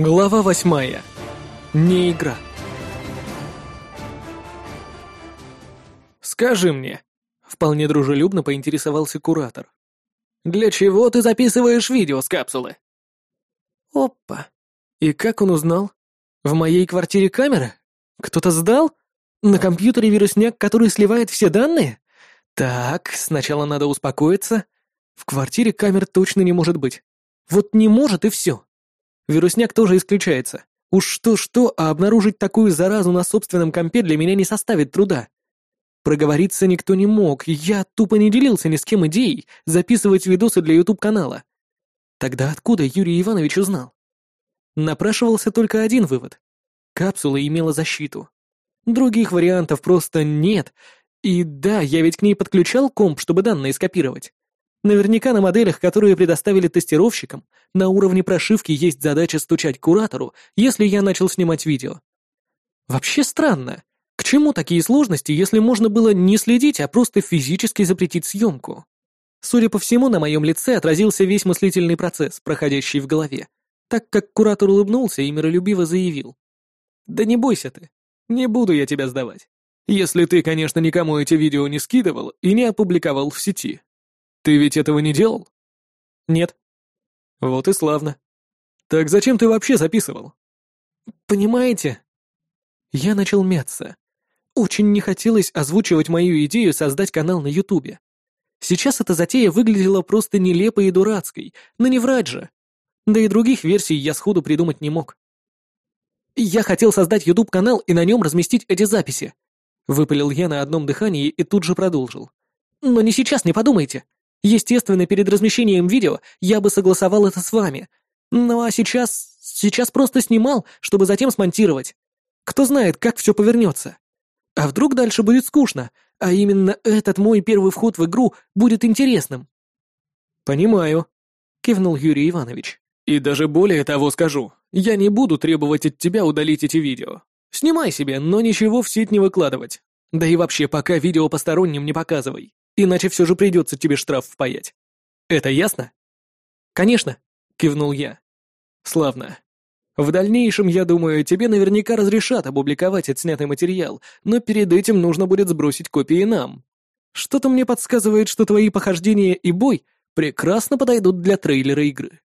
Глава восьмая. Не игра. «Скажи мне», — вполне дружелюбно поинтересовался куратор, «для чего ты записываешь видео с капсулы?» «Опа! И как он узнал? В моей квартире камера? Кто-то сдал? На компьютере вирусняк, который сливает все данные? Так, сначала надо успокоиться. В квартире камер точно не может быть. Вот не может и все. Вирусняк тоже исключается. Уж что-что, а обнаружить такую заразу на собственном компе для меня не составит труда. Проговориться никто не мог, я тупо не делился ни с кем идеей записывать видосы для YouTube-канала. Тогда откуда Юрий Иванович узнал? Напрашивался только один вывод. Капсула имела защиту. Других вариантов просто нет. И да, я ведь к ней подключал комп, чтобы данные скопировать. Наверняка на моделях, которые предоставили тестировщикам, на уровне прошивки есть задача стучать куратору, если я начал снимать видео. Вообще странно. К чему такие сложности, если можно было не следить, а просто физически запретить съемку? Судя по всему, на моем лице отразился весь мыслительный процесс, проходящий в голове, так как куратор улыбнулся и миролюбиво заявил. «Да не бойся ты, не буду я тебя сдавать. Если ты, конечно, никому эти видео не скидывал и не опубликовал в сети. Ты ведь этого не делал? Нет. Вот и славно. Так зачем ты вообще записывал? Понимаете? Я начал мяться. Очень не хотелось озвучивать мою идею создать канал на Ютубе. Сейчас эта затея выглядела просто нелепой и дурацкой, но не врать же. Да и других версий я сходу придумать не мог. Я хотел создать YouTube-канал и на нем разместить эти записи. Выпалил я на одном дыхании и тут же продолжил. Но не сейчас, не подумайте. Естественно, перед размещением видео я бы согласовал это с вами. Ну а сейчас... Сейчас просто снимал, чтобы затем смонтировать. Кто знает, как все повернется. А вдруг дальше будет скучно, а именно этот мой первый вход в игру будет интересным. «Понимаю», — кивнул Юрий Иванович. «И даже более того скажу, я не буду требовать от тебя удалить эти видео. Снимай себе, но ничего в сеть не выкладывать. Да и вообще пока видео посторонним не показывай. Иначе все же придется тебе штраф впаять. Это ясно? Конечно, кивнул я. Славно. В дальнейшем, я думаю, тебе наверняка разрешат опубликовать отснятый материал, но перед этим нужно будет сбросить копии нам. Что-то мне подсказывает, что твои похождения и бой прекрасно подойдут для трейлера игры.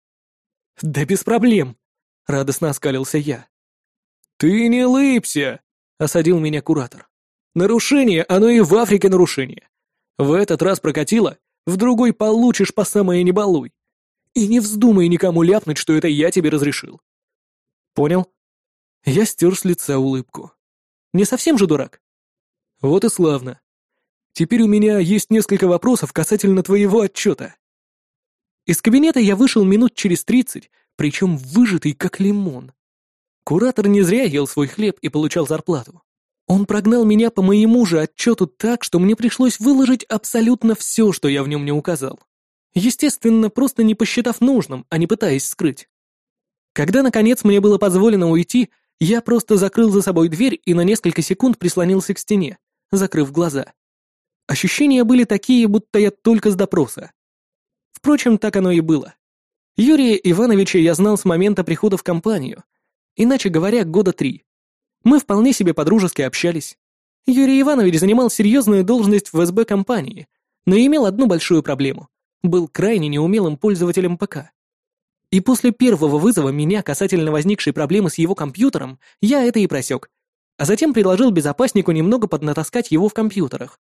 Да без проблем, радостно оскалился я. Ты не лыбся, осадил меня куратор. Нарушение, оно и в Африке нарушение. В этот раз прокатило, в другой получишь по самое не балуй. И не вздумай никому ляпнуть, что это я тебе разрешил. Понял? Я стер с лица улыбку. Не совсем же дурак? Вот и славно. Теперь у меня есть несколько вопросов касательно твоего отчета. Из кабинета я вышел минут через тридцать, причем выжатый как лимон. Куратор не зря ел свой хлеб и получал зарплату. Он прогнал меня по моему же отчету так, что мне пришлось выложить абсолютно все, что я в нем не указал. Естественно, просто не посчитав нужным, а не пытаясь скрыть. Когда, наконец, мне было позволено уйти, я просто закрыл за собой дверь и на несколько секунд прислонился к стене, закрыв глаза. Ощущения были такие, будто я только с допроса. Впрочем, так оно и было. Юрия Ивановича я знал с момента прихода в компанию, иначе говоря, года три. Мы вполне себе подружески общались. Юрий Иванович занимал серьезную должность в СБ компании, но имел одну большую проблему. Был крайне неумелым пользователем ПК. И после первого вызова меня касательно возникшей проблемы с его компьютером, я это и просек. А затем предложил безопаснику немного поднатаскать его в компьютерах.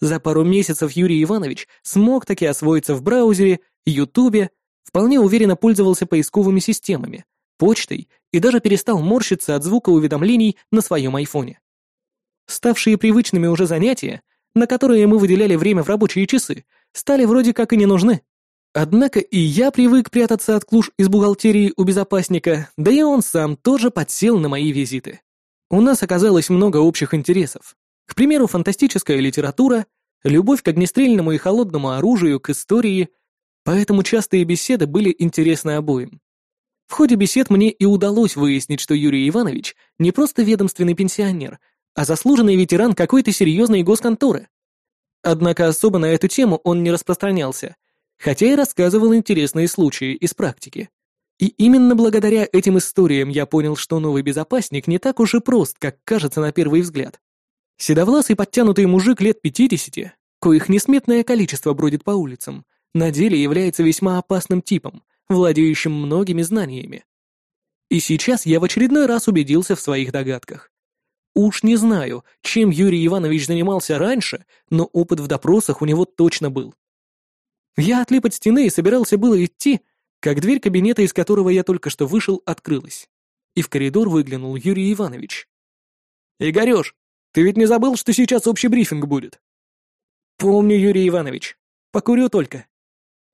За пару месяцев Юрий Иванович смог таки освоиться в браузере, Ютубе, вполне уверенно пользовался поисковыми системами, почтой и даже перестал морщиться от звука уведомлений на своем айфоне. Ставшие привычными уже занятия, на которые мы выделяли время в рабочие часы, стали вроде как и не нужны. Однако и я привык прятаться от клуш из бухгалтерии у безопасника, да и он сам тоже подсел на мои визиты. У нас оказалось много общих интересов. К примеру, фантастическая литература, любовь к огнестрельному и холодному оружию, к истории, поэтому частые беседы были интересны обоим. В ходе бесед мне и удалось выяснить, что Юрий Иванович не просто ведомственный пенсионер, а заслуженный ветеран какой-то серьезной госконторы. Однако особо на эту тему он не распространялся, хотя и рассказывал интересные случаи из практики. И именно благодаря этим историям я понял, что новый безопасник не так уж и прост, как кажется на первый взгляд. Седовласый подтянутый мужик лет пятидесяти, коих несметное количество бродит по улицам, на деле является весьма опасным типом, владеющим многими знаниями. И сейчас я в очередной раз убедился в своих догадках. Уж не знаю, чем Юрий Иванович занимался раньше, но опыт в допросах у него точно был. Я отлип от стены и собирался было идти, как дверь кабинета, из которого я только что вышел, открылась. И в коридор выглянул Юрий Иванович. «Игорёш, ты ведь не забыл, что сейчас общий брифинг будет?» «Помню, Юрий Иванович. Покурю только».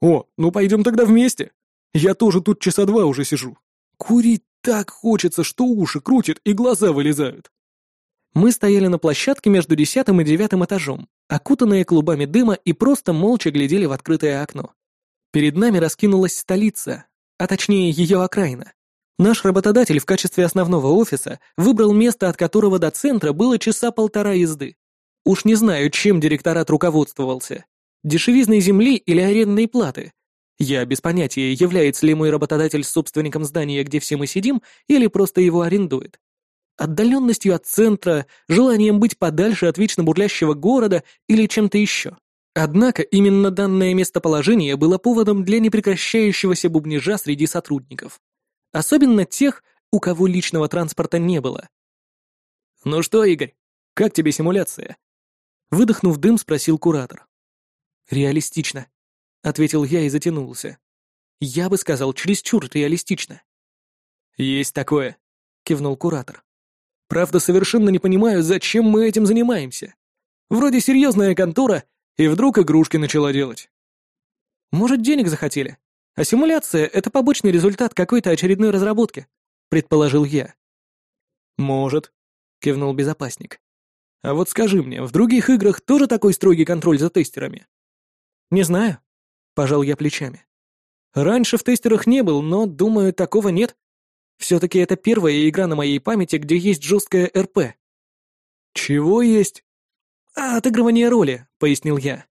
«О, ну пойдем тогда вместе. Я тоже тут часа два уже сижу. Курить так хочется, что уши крутят и глаза вылезают». Мы стояли на площадке между десятым и девятым этажом, окутанные клубами дыма и просто молча глядели в открытое окно. Перед нами раскинулась столица, а точнее ее окраина. Наш работодатель в качестве основного офиса выбрал место, от которого до центра было часа полтора езды. Уж не знаю, чем директорат руководствовался. Дешевизной земли или арендной платы. Я без понятия, является ли мой работодатель собственником здания, где все мы сидим, или просто его арендует отдаленностью от центра, желанием быть подальше от вечно бурлящего города или чем-то еще. Однако именно данное местоположение было поводом для непрекращающегося бубнижа среди сотрудников. Особенно тех, у кого личного транспорта не было. «Ну что, Игорь, как тебе симуляция?» Выдохнув дым, спросил куратор. «Реалистично», — ответил я и затянулся. «Я бы сказал, чересчур реалистично». «Есть такое», — кивнул куратор. Правда, совершенно не понимаю, зачем мы этим занимаемся. Вроде серьезная контора, и вдруг игрушки начала делать. Может, денег захотели? А симуляция — это побочный результат какой-то очередной разработки, предположил я. Может, кивнул безопасник. А вот скажи мне, в других играх тоже такой строгий контроль за тестерами? Не знаю, пожал я плечами. Раньше в тестерах не был, но, думаю, такого нет. Все-таки это первая игра на моей памяти, где есть жесткая РП. Чего есть? А, отыгрывание роли, пояснил я.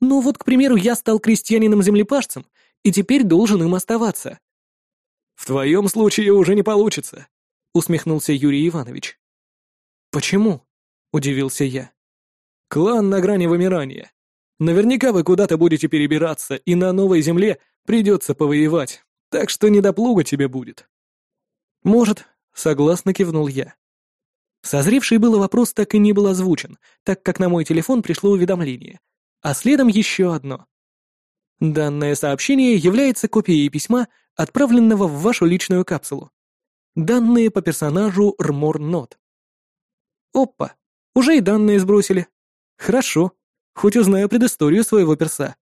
Ну вот, к примеру, я стал крестьянином-землепашцем и теперь должен им оставаться. В твоем случае уже не получится, усмехнулся Юрий Иванович. Почему? удивился я. Клан на грани вымирания. Наверняка вы куда-то будете перебираться, и на новой земле придется повоевать, так что не до плуга тебе будет. «Может», — согласно кивнул я. Созревший было вопрос так и не был озвучен, так как на мой телефон пришло уведомление, а следом еще одно. Данное сообщение является копией письма, отправленного в вашу личную капсулу. Данные по персонажу Рмор Нот. Опа, уже и данные сбросили. Хорошо, хоть узнаю предысторию своего перса.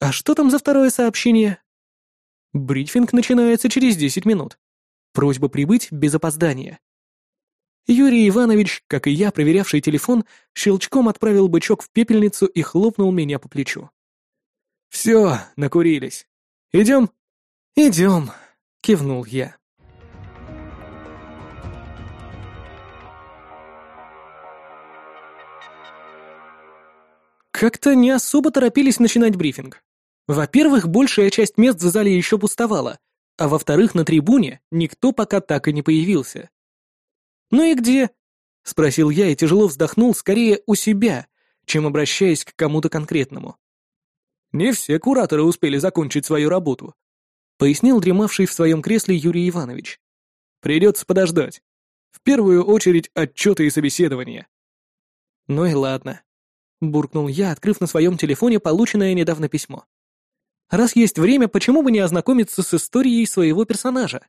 А что там за второе сообщение? Брифинг начинается через 10 минут. Просьба прибыть без опоздания. Юрий Иванович, как и я, проверявший телефон, щелчком отправил бычок в пепельницу и хлопнул меня по плечу. «Все, накурились. Идем?» «Идем», — кивнул я. Как-то не особо торопились начинать брифинг. Во-первых, большая часть мест в зале еще пустовала, а во-вторых, на трибуне никто пока так и не появился. «Ну и где?» — спросил я и тяжело вздохнул скорее у себя, чем обращаясь к кому-то конкретному. «Не все кураторы успели закончить свою работу», — пояснил дремавший в своем кресле Юрий Иванович. «Придется подождать. В первую очередь отчеты и собеседования». «Ну и ладно», — буркнул я, открыв на своем телефоне полученное недавно письмо. Раз есть время, почему бы не ознакомиться с историей своего персонажа?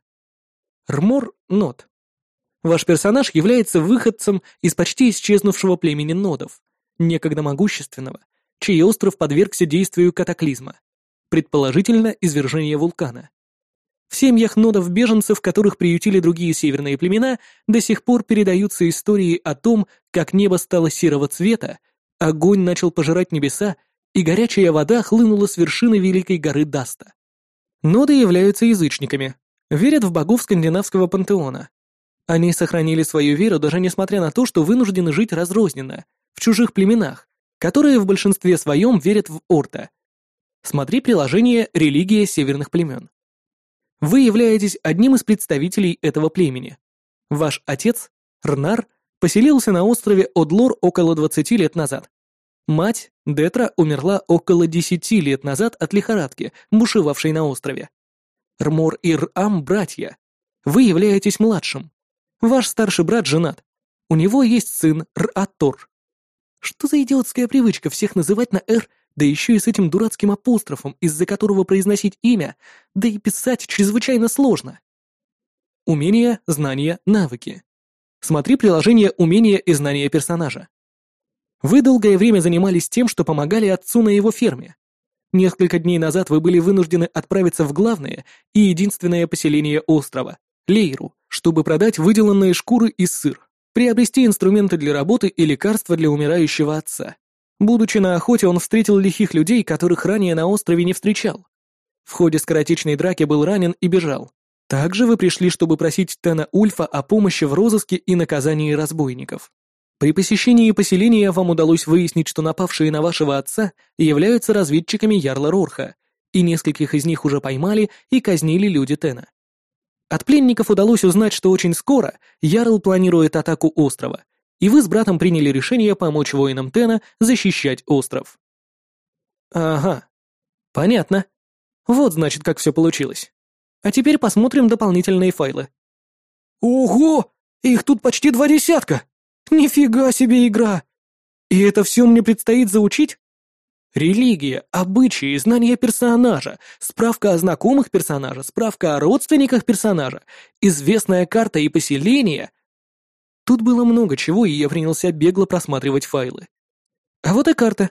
Рмор Нод. Ваш персонаж является выходцем из почти исчезнувшего племени нодов, некогда могущественного, чей остров подвергся действию катаклизма, предположительно извержения вулкана. В семьях нодов-беженцев, которых приютили другие северные племена, до сих пор передаются истории о том, как небо стало серого цвета, огонь начал пожирать небеса и горячая вода хлынула с вершины великой горы Даста. Ноды являются язычниками, верят в богов скандинавского пантеона. Они сохранили свою веру даже несмотря на то, что вынуждены жить разрозненно, в чужих племенах, которые в большинстве своем верят в Орта. Смотри приложение «Религия северных племен». Вы являетесь одним из представителей этого племени. Ваш отец, Рнар, поселился на острове Одлор около 20 лет назад. Мать, Детра, умерла около 10 лет назад от лихорадки, бушевавшей на острове. Рмор и Рам – братья. Вы являетесь младшим. Ваш старший брат женат. У него есть сын Ратор. Что за идиотская привычка всех называть на «Р», да еще и с этим дурацким апострофом, из-за которого произносить имя, да и писать чрезвычайно сложно. Умения, знания, навыки. Смотри приложение «Умения и знания персонажа». Вы долгое время занимались тем, что помогали отцу на его ферме. Несколько дней назад вы были вынуждены отправиться в главное и единственное поселение острова — Лейру, чтобы продать выделанные шкуры и сыр приобрести инструменты для работы и лекарства для умирающего отца. Будучи на охоте, он встретил лихих людей, которых ранее на острове не встречал. В ходе скоротечной драки был ранен и бежал. Также вы пришли, чтобы просить Тена Ульфа о помощи в розыске и наказании разбойников. При посещении поселения вам удалось выяснить, что напавшие на вашего отца являются разведчиками Ярла Рорха, и нескольких из них уже поймали и казнили люди Тена. От пленников удалось узнать, что очень скоро Ярл планирует атаку острова, и вы с братом приняли решение помочь воинам Тена защищать остров. Ага, понятно. Вот значит, как все получилось. А теперь посмотрим дополнительные файлы. Ого! Их тут почти два десятка! Нифига себе игра! И это все мне предстоит заучить? Религия, обычаи, знания персонажа, справка о знакомых персонажа, справка о родственниках персонажа, известная карта и поселение. Тут было много чего, и я принялся бегло просматривать файлы. А вот и карта.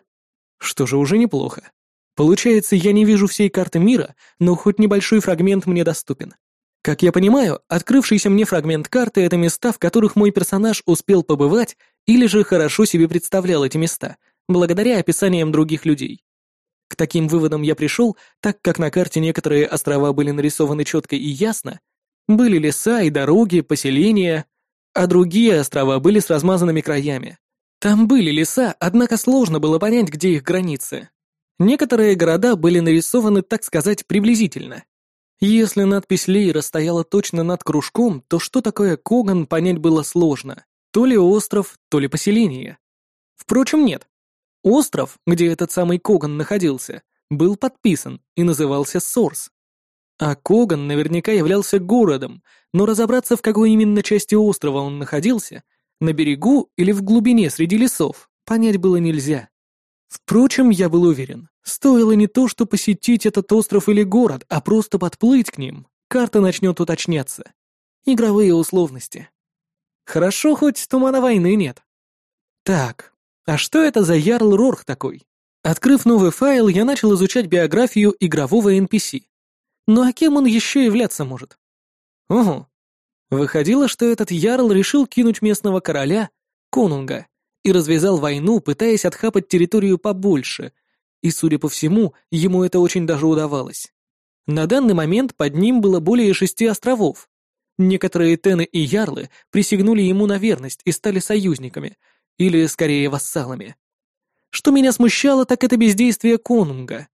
Что же уже неплохо. Получается, я не вижу всей карты мира, но хоть небольшой фрагмент мне доступен. Как я понимаю, открывшийся мне фрагмент карты — это места, в которых мой персонаж успел побывать или же хорошо себе представлял эти места — благодаря описаниям других людей. К таким выводам я пришел, так как на карте некоторые острова были нарисованы четко и ясно, были леса и дороги, поселения, а другие острова были с размазанными краями. Там были леса, однако сложно было понять, где их границы. Некоторые города были нарисованы, так сказать, приблизительно. Если надпись Лейра стояла точно над кружком, то что такое Коган понять было сложно. То ли остров, то ли поселение. Впрочем, нет. Остров, где этот самый Коган находился, был подписан и назывался Сорс. А Коган наверняка являлся городом, но разобраться, в какой именно части острова он находился, на берегу или в глубине среди лесов, понять было нельзя. Впрочем, я был уверен, стоило не то, что посетить этот остров или город, а просто подплыть к ним, карта начнет уточняться. Игровые условности. Хорошо, хоть тумана войны нет. Так, а что это за Ярл Рорх такой? Открыв новый файл, я начал изучать биографию игрового NPC. Ну а кем он еще являться может? Ого. Выходило, что этот Ярл решил кинуть местного короля, конунга, и развязал войну, пытаясь отхапать территорию побольше, и, судя по всему, ему это очень даже удавалось. На данный момент под ним было более шести островов. Некоторые тены и ярлы присягнули ему на верность и стали союзниками, или, скорее, вассалами. Что меня смущало, так это бездействие конунга.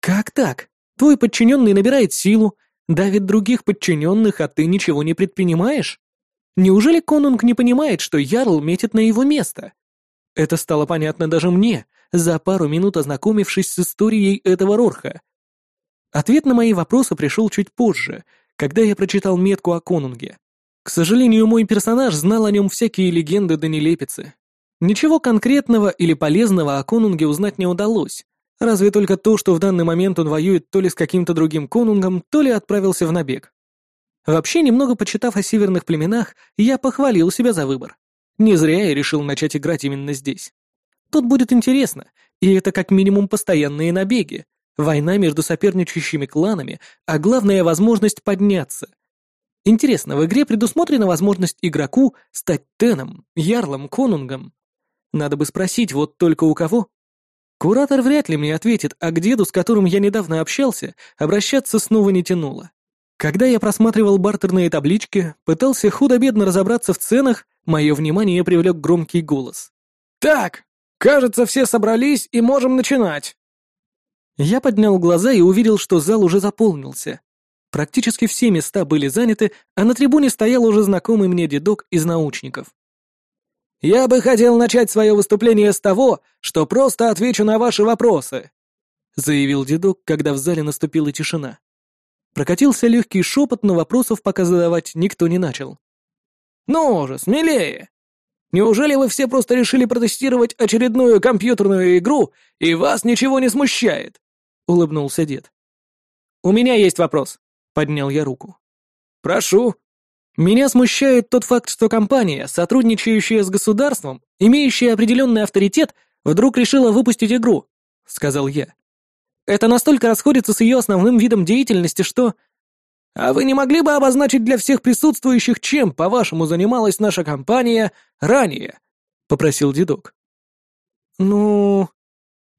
Как так? Твой подчиненный набирает силу, давит других подчиненных, а ты ничего не предпринимаешь? Неужели конунг не понимает, что Ярл метит на его место? Это стало понятно даже мне, за пару минут ознакомившись с историей этого Рорха. Ответ на мои вопросы пришел чуть позже, когда я прочитал метку о конунге. К сожалению, мой персонаж знал о нем всякие легенды да нелепицы. Ничего конкретного или полезного о конунге узнать не удалось, разве только то, что в данный момент он воюет то ли с каким-то другим конунгом, то ли отправился в набег. Вообще, немного почитав о северных племенах, я похвалил себя за выбор. Не зря я решил начать играть именно здесь. Тут будет интересно, и это как минимум постоянные набеги, война между соперничающими кланами, а главная возможность подняться. Интересно, в игре предусмотрена возможность игроку стать Теном, Ярлом, Конунгом. Надо бы спросить, вот только у кого. Куратор вряд ли мне ответит, а к деду, с которым я недавно общался, обращаться снова не тянуло. Когда я просматривал бартерные таблички, пытался худо-бедно разобраться в ценах, мое внимание привлек громкий голос. «Так, кажется, все собрались и можем начинать!» Я поднял глаза и увидел, что зал уже заполнился. Практически все места были заняты, а на трибуне стоял уже знакомый мне дедок из научников. «Я бы хотел начать свое выступление с того, что просто отвечу на ваши вопросы», заявил дедок, когда в зале наступила тишина. Прокатился легкий шепот, но вопросов пока задавать никто не начал. «Ну же, смелее! Неужели вы все просто решили протестировать очередную компьютерную игру, и вас ничего не смущает?» — улыбнулся дед. «У меня есть вопрос», — поднял я руку. «Прошу». «Меня смущает тот факт, что компания, сотрудничающая с государством, имеющая определенный авторитет, вдруг решила выпустить игру», — сказал я. «Это настолько расходится с ее основным видом деятельности, что...» «А вы не могли бы обозначить для всех присутствующих, чем, по-вашему, занималась наша компания ранее?» — попросил дедок. «Ну...»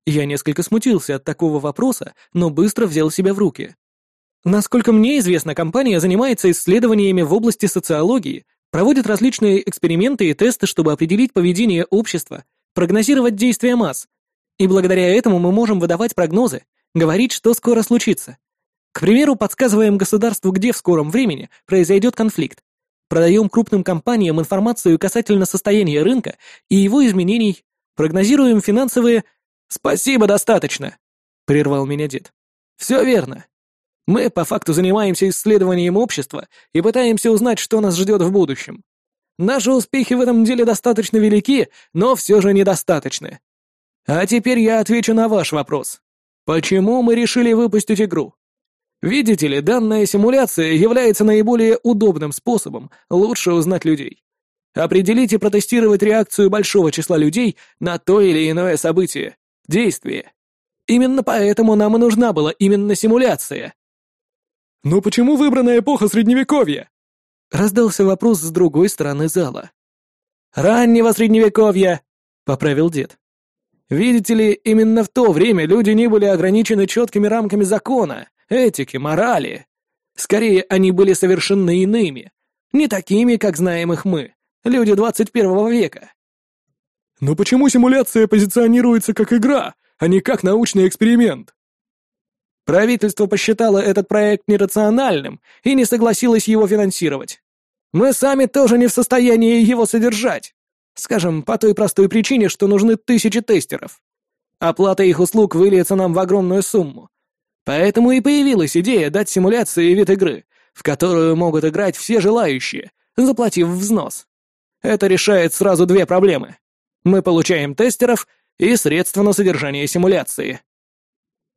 Я несколько смутился от такого вопроса, но быстро взял себя в руки. Насколько мне известно, компания занимается исследованиями в области социологии, проводит различные эксперименты и тесты, чтобы определить поведение общества, прогнозировать действия масс. И благодаря этому мы можем выдавать прогнозы, говорить, что скоро случится. К примеру, подсказываем государству, где в скором времени произойдет конфликт. Продаем крупным компаниям информацию касательно состояния рынка и его изменений, прогнозируем финансовые... «Спасибо, достаточно!» — прервал меня дед. «Все верно. Мы по факту занимаемся исследованием общества и пытаемся узнать, что нас ждет в будущем. Наши успехи в этом деле достаточно велики, но все же недостаточны. А теперь я отвечу на ваш вопрос. Почему мы решили выпустить игру? Видите ли, данная симуляция является наиболее удобным способом лучше узнать людей. Определить и протестировать реакцию большого числа людей на то или иное событие, действие. Именно поэтому нам и нужна была именно симуляция. «Но почему выбрана эпоха Средневековья?» Раздался вопрос с другой стороны зала. «Раннего Средневековья!» — поправил дед. «Видите ли, именно в то время люди не были ограничены четкими рамками закона, этики, морали. Скорее, они были совершенно иными, не такими, как знаем их мы, люди 21 века». «Но почему симуляция позиционируется как игра, а не как научный эксперимент?» Правительство посчитало этот проект нерациональным и не согласилось его финансировать. Мы сами тоже не в состоянии его содержать. Скажем, по той простой причине, что нужны тысячи тестеров. Оплата их услуг выльется нам в огромную сумму. Поэтому и появилась идея дать симуляции вид игры, в которую могут играть все желающие, заплатив взнос. Это решает сразу две проблемы. Мы получаем тестеров и средства на содержание симуляции.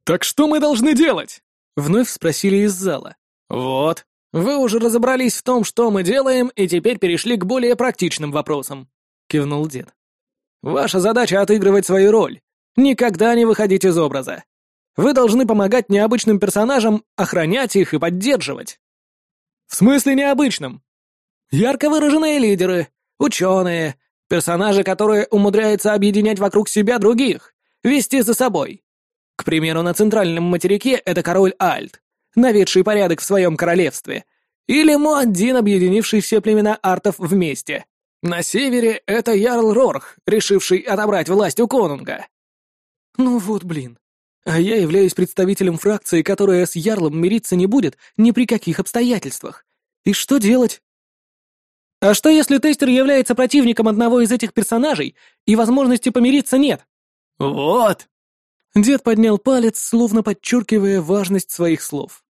«Так что мы должны делать?» — вновь спросили из зала. «Вот. Вы уже разобрались в том, что мы делаем, и теперь перешли к более практичным вопросам», — кивнул дед. «Ваша задача — отыгрывать свою роль. Никогда не выходить из образа. Вы должны помогать необычным персонажам, охранять их и поддерживать». «В смысле необычным?» «Ярко выраженные лидеры, ученые, персонажи, которые умудряются объединять вокруг себя других, вести за собой. К примеру, на центральном материке это король Альт, наведший порядок в своем королевстве, или Муаддин, объединивший все племена артов вместе. На севере это Ярл Рорх, решивший отобрать власть у конунга. Ну вот блин. А я являюсь представителем фракции, которая с Ярлом мириться не будет ни при каких обстоятельствах. И что делать? А что если тестер является противником одного из этих персонажей, и возможности помириться нет? Вот! Дед поднял палец, словно подчеркивая важность своих слов.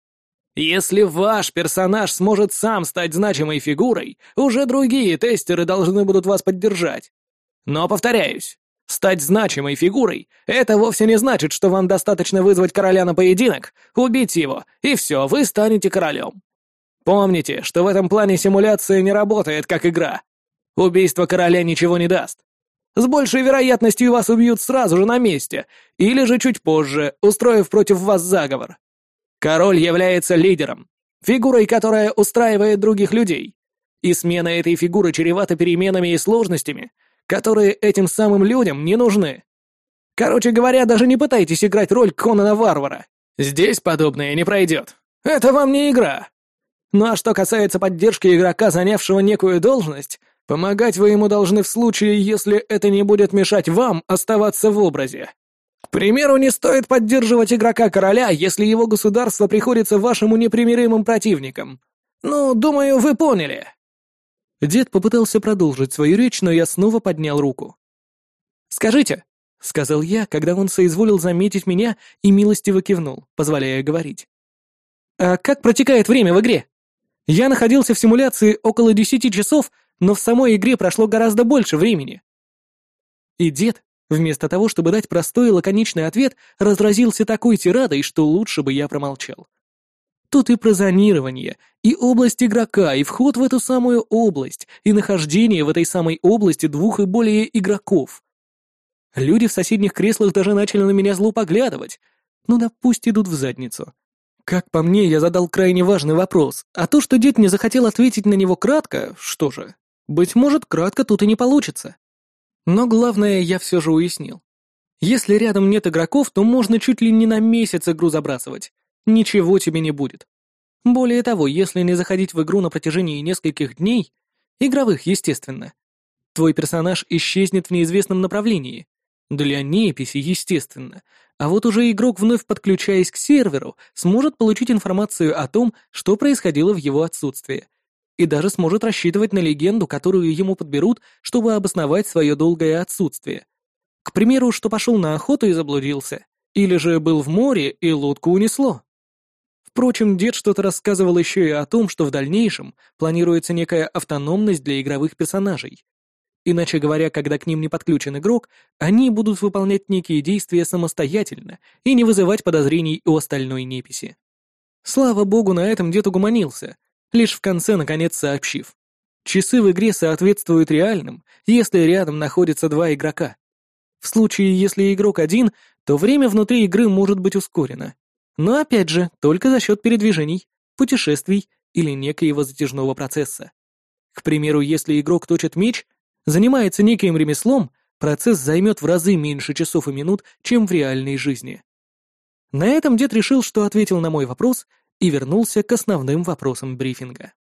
«Если ваш персонаж сможет сам стать значимой фигурой, уже другие тестеры должны будут вас поддержать. Но, повторяюсь, стать значимой фигурой — это вовсе не значит, что вам достаточно вызвать короля на поединок, убить его, и все, вы станете королем. Помните, что в этом плане симуляция не работает как игра. Убийство короля ничего не даст. С большей вероятностью вас убьют сразу же на месте, или же чуть позже, устроив против вас заговор. Король является лидером, фигурой, которая устраивает других людей. И смена этой фигуры чревата переменами и сложностями, которые этим самым людям не нужны. Короче говоря, даже не пытайтесь играть роль Конана Варвара. Здесь подобное не пройдет. Это вам не игра. Ну а что касается поддержки игрока, занявшего некую должность, Помогать вы ему должны в случае, если это не будет мешать вам оставаться в образе. Примеру, не стоит поддерживать игрока короля, если его государство приходится вашему непримиримым противникам. Ну, думаю, вы поняли». Дед попытался продолжить свою речь, но я снова поднял руку. «Скажите», — сказал я, когда он соизволил заметить меня и милостиво кивнул, позволяя говорить. «А как протекает время в игре? Я находился в симуляции около десяти часов, но в самой игре прошло гораздо больше времени». И дед, вместо того, чтобы дать простой и лаконичный ответ, разразился такой тирадой, что лучше бы я промолчал. Тут и про зонирование, и область игрока, и вход в эту самую область, и нахождение в этой самой области двух и более игроков. Люди в соседних креслах даже начали на меня зло поглядывать. Ну да пусть идут в задницу. Как по мне, я задал крайне важный вопрос, а то, что дед не захотел ответить на него кратко, что же, быть может, кратко тут и не получится. Но главное я все же уяснил. Если рядом нет игроков, то можно чуть ли не на месяц игру забрасывать. Ничего тебе не будет. Более того, если не заходить в игру на протяжении нескольких дней, игровых, естественно, твой персонаж исчезнет в неизвестном направлении, для неписи, естественно. А вот уже игрок, вновь подключаясь к серверу, сможет получить информацию о том, что происходило в его отсутствие. И даже сможет рассчитывать на легенду, которую ему подберут, чтобы обосновать свое долгое отсутствие. К примеру, что пошел на охоту и заблудился. Или же был в море и лодку унесло. Впрочем, дед что-то рассказывал еще и о том, что в дальнейшем планируется некая автономность для игровых персонажей. Иначе говоря, когда к ним не подключен игрок, они будут выполнять некие действия самостоятельно и не вызывать подозрений у остальной неписи. Слава богу, на этом дед угомонился, лишь в конце наконец сообщив. Часы в игре соответствуют реальным, если рядом находятся два игрока. В случае, если игрок один, то время внутри игры может быть ускорено. Но опять же, только за счет передвижений, путешествий или некоего затяжного процесса. К примеру, если игрок точит меч, занимается неким ремеслом, процесс займет в разы меньше часов и минут, чем в реальной жизни. На этом дед решил, что ответил на мой вопрос и вернулся к основным вопросам брифинга.